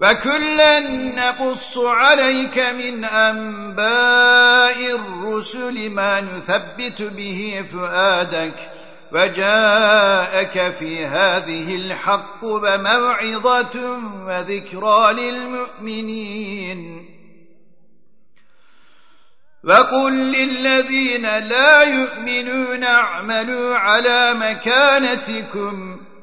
فكلا نقص عليك من أنباء الرسل ما نثبت به فؤادك وجاءك في هذه الحق وموعظة وذكرى للمؤمنين. وقل للذين لا يؤمنون اعملوا على مكانتكم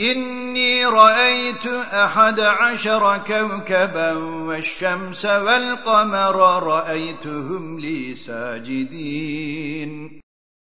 إني رأيت أحد عشر كوكبا والشمس والقمر رأيتهم لي ساجدين.